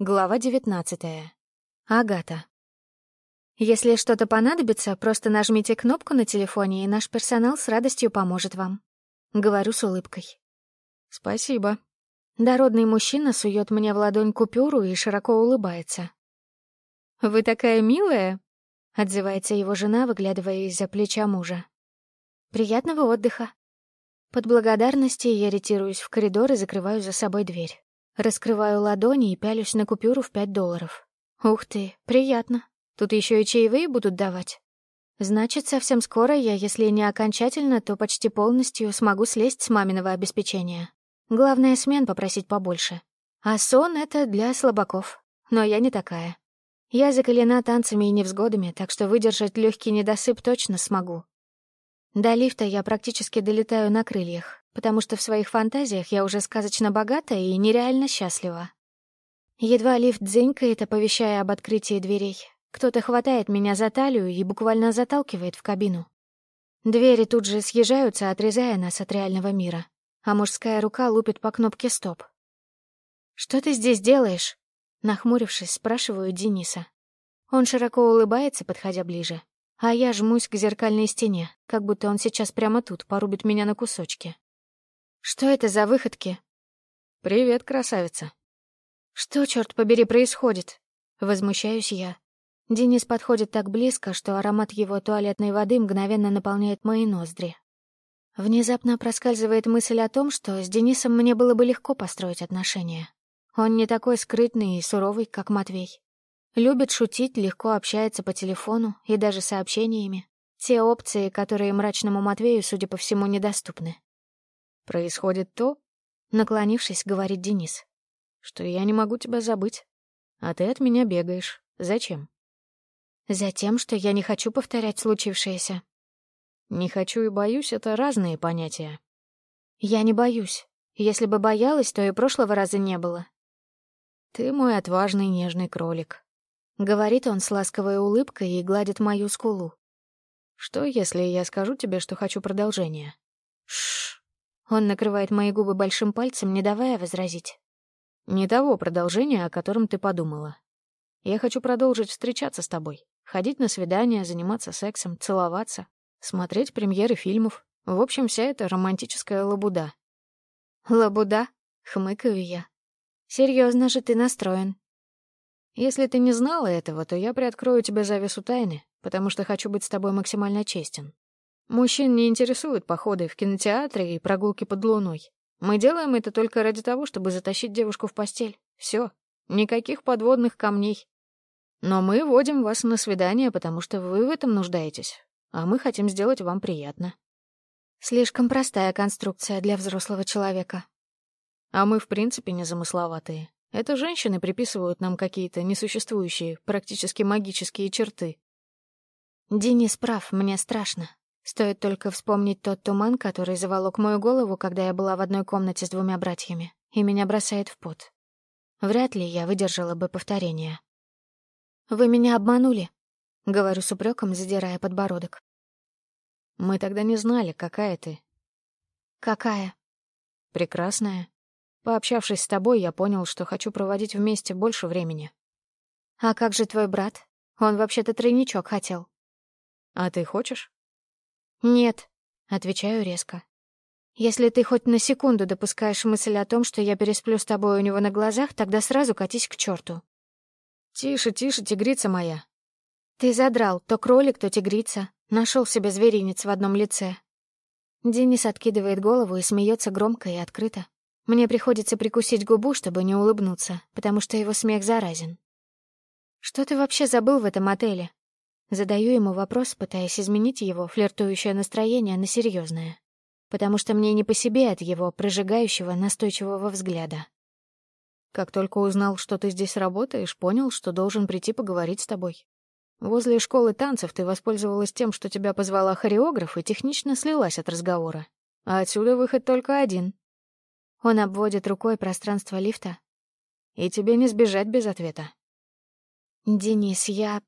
Глава девятнадцатая. Агата. Если что-то понадобится, просто нажмите кнопку на телефоне, и наш персонал с радостью поможет вам. Говорю с улыбкой. Спасибо. Дородный мужчина сует мне в ладонь купюру и широко улыбается. «Вы такая милая!» — отзывается его жена, выглядывая из-за плеча мужа. «Приятного отдыха!» Под благодарностью я ретируюсь в коридор и закрываю за собой дверь. Раскрываю ладони и пялюсь на купюру в пять долларов. Ух ты, приятно. Тут еще и чаевые будут давать. Значит, совсем скоро я, если не окончательно, то почти полностью смогу слезть с маминого обеспечения. Главное, смен попросить побольше. А сон — это для слабаков. Но я не такая. Я закалена танцами и невзгодами, так что выдержать легкий недосып точно смогу. До лифта я практически долетаю на крыльях потому что в своих фантазиях я уже сказочно богата и нереально счастлива. Едва лифт дзенькает, оповещая об открытии дверей. Кто-то хватает меня за талию и буквально заталкивает в кабину. Двери тут же съезжаются, отрезая нас от реального мира, а мужская рука лупит по кнопке «Стоп». «Что ты здесь делаешь?» Нахмурившись, спрашиваю Дениса. Он широко улыбается, подходя ближе, а я жмусь к зеркальной стене, как будто он сейчас прямо тут порубит меня на кусочки. Что это за выходки? Привет, красавица. Что, черт побери, происходит? Возмущаюсь я. Денис подходит так близко, что аромат его туалетной воды мгновенно наполняет мои ноздри. Внезапно проскальзывает мысль о том, что с Денисом мне было бы легко построить отношения. Он не такой скрытный и суровый, как Матвей. Любит шутить, легко общается по телефону и даже сообщениями. Те опции, которые мрачному Матвею, судя по всему, недоступны происходит то, наклонившись, говорит Денис, что я не могу тебя забыть, а ты от меня бегаешь. Зачем? Затем, что я не хочу повторять случившееся. Не хочу и боюсь — это разные понятия. Я не боюсь. Если бы боялась, то и прошлого раза не было. Ты мой отважный нежный кролик. Говорит он с ласковой улыбкой и гладит мою скулу. Что, если я скажу тебе, что хочу продолжения? Шш. Он накрывает мои губы большим пальцем, не давая возразить. «Не того продолжения, о котором ты подумала. Я хочу продолжить встречаться с тобой, ходить на свидания, заниматься сексом, целоваться, смотреть премьеры фильмов. В общем, вся эта романтическая лабуда». «Лабуда?» — хмыкаю я. «Серьезно же ты настроен». «Если ты не знала этого, то я приоткрою тебе завесу тайны, потому что хочу быть с тобой максимально честен. Мужчин не интересуют походы в кинотеатры и прогулки под луной. Мы делаем это только ради того, чтобы затащить девушку в постель. Все. Никаких подводных камней. Но мы водим вас на свидание, потому что вы в этом нуждаетесь. А мы хотим сделать вам приятно. Слишком простая конструкция для взрослого человека. А мы, в принципе, незамысловатые. Это женщины приписывают нам какие-то несуществующие, практически магические черты. Денис прав, мне страшно. Стоит только вспомнить тот туман, который заволок мою голову, когда я была в одной комнате с двумя братьями, и меня бросает в пот. Вряд ли я выдержала бы повторение. «Вы меня обманули», — говорю с упреком, задирая подбородок. «Мы тогда не знали, какая ты». «Какая?» «Прекрасная. Пообщавшись с тобой, я понял, что хочу проводить вместе больше времени». «А как же твой брат? Он вообще-то тройничок хотел». «А ты хочешь?» «Нет», — отвечаю резко. «Если ты хоть на секунду допускаешь мысль о том, что я пересплю с тобой у него на глазах, тогда сразу катись к черту». «Тише, тише, тигрица моя». «Ты задрал то кролик, то тигрица. Нашел себе зверинец в одном лице». Денис откидывает голову и смеется громко и открыто. Мне приходится прикусить губу, чтобы не улыбнуться, потому что его смех заразен. «Что ты вообще забыл в этом отеле?» Задаю ему вопрос, пытаясь изменить его флиртующее настроение на серьезное, потому что мне не по себе от его прожигающего настойчивого взгляда. Как только узнал, что ты здесь работаешь, понял, что должен прийти поговорить с тобой. Возле школы танцев ты воспользовалась тем, что тебя позвала хореограф и технично слилась от разговора. А отсюда выход только один. Он обводит рукой пространство лифта. И тебе не сбежать без ответа. «Денис, я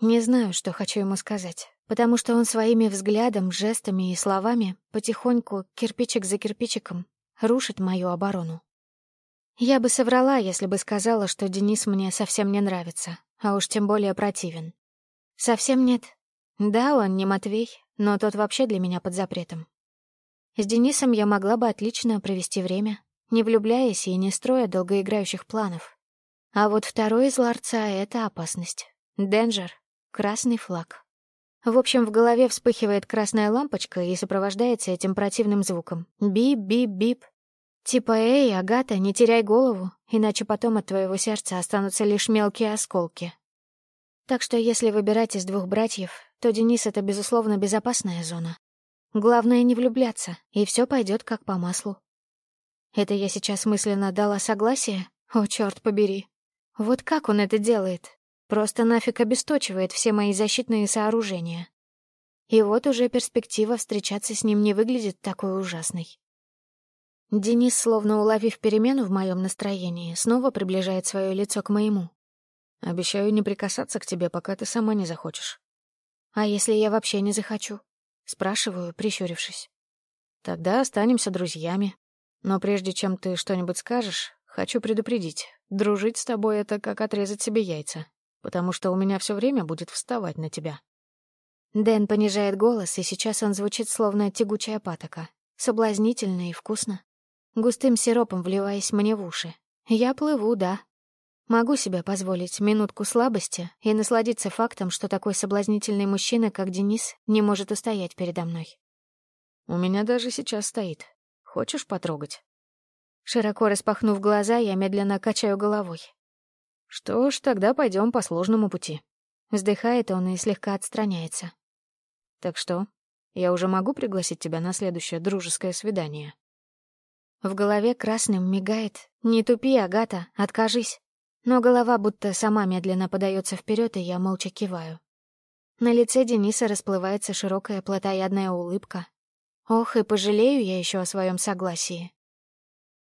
не знаю, что хочу ему сказать, потому что он своими взглядом, жестами и словами потихоньку, кирпичик за кирпичиком, рушит мою оборону. Я бы соврала, если бы сказала, что Денис мне совсем не нравится, а уж тем более противен. Совсем нет. Да, он не Матвей, но тот вообще для меня под запретом. С Денисом я могла бы отлично провести время, не влюбляясь и не строя долгоиграющих планов. А вот второй из ларца — это опасность. Danger красный флаг. В общем, в голове вспыхивает красная лампочка и сопровождается этим противным звуком. Бип-бип-бип. Типа «Эй, Агата, не теряй голову, иначе потом от твоего сердца останутся лишь мелкие осколки». Так что если выбирать из двух братьев, то Денис — это, безусловно, безопасная зона. Главное — не влюбляться, и все пойдет как по маслу. Это я сейчас мысленно дала согласие? О, черт побери. Вот как он это делает? просто нафиг обесточивает все мои защитные сооружения. И вот уже перспектива встречаться с ним не выглядит такой ужасной. Денис, словно уловив перемену в моем настроении, снова приближает свое лицо к моему. «Обещаю не прикасаться к тебе, пока ты сама не захочешь». «А если я вообще не захочу?» — спрашиваю, прищурившись. «Тогда останемся друзьями. Но прежде чем ты что-нибудь скажешь, хочу предупредить. Дружить с тобой — это как отрезать себе яйца потому что у меня все время будет вставать на тебя». Дэн понижает голос, и сейчас он звучит словно тягучая патока. Соблазнительно и вкусно. Густым сиропом вливаясь мне в уши. Я плыву, да. Могу себе позволить минутку слабости и насладиться фактом, что такой соблазнительный мужчина, как Денис, не может устоять передо мной. «У меня даже сейчас стоит. Хочешь потрогать?» Широко распахнув глаза, я медленно качаю головой. «Что ж, тогда пойдем по сложному пути». Вздыхает он и слегка отстраняется. «Так что, я уже могу пригласить тебя на следующее дружеское свидание?» В голове красным мигает «Не тупи, Агата, откажись». Но голова будто сама медленно подается вперед, и я молча киваю. На лице Дениса расплывается широкая плотоядная улыбка. Ох, и пожалею я еще о своем согласии.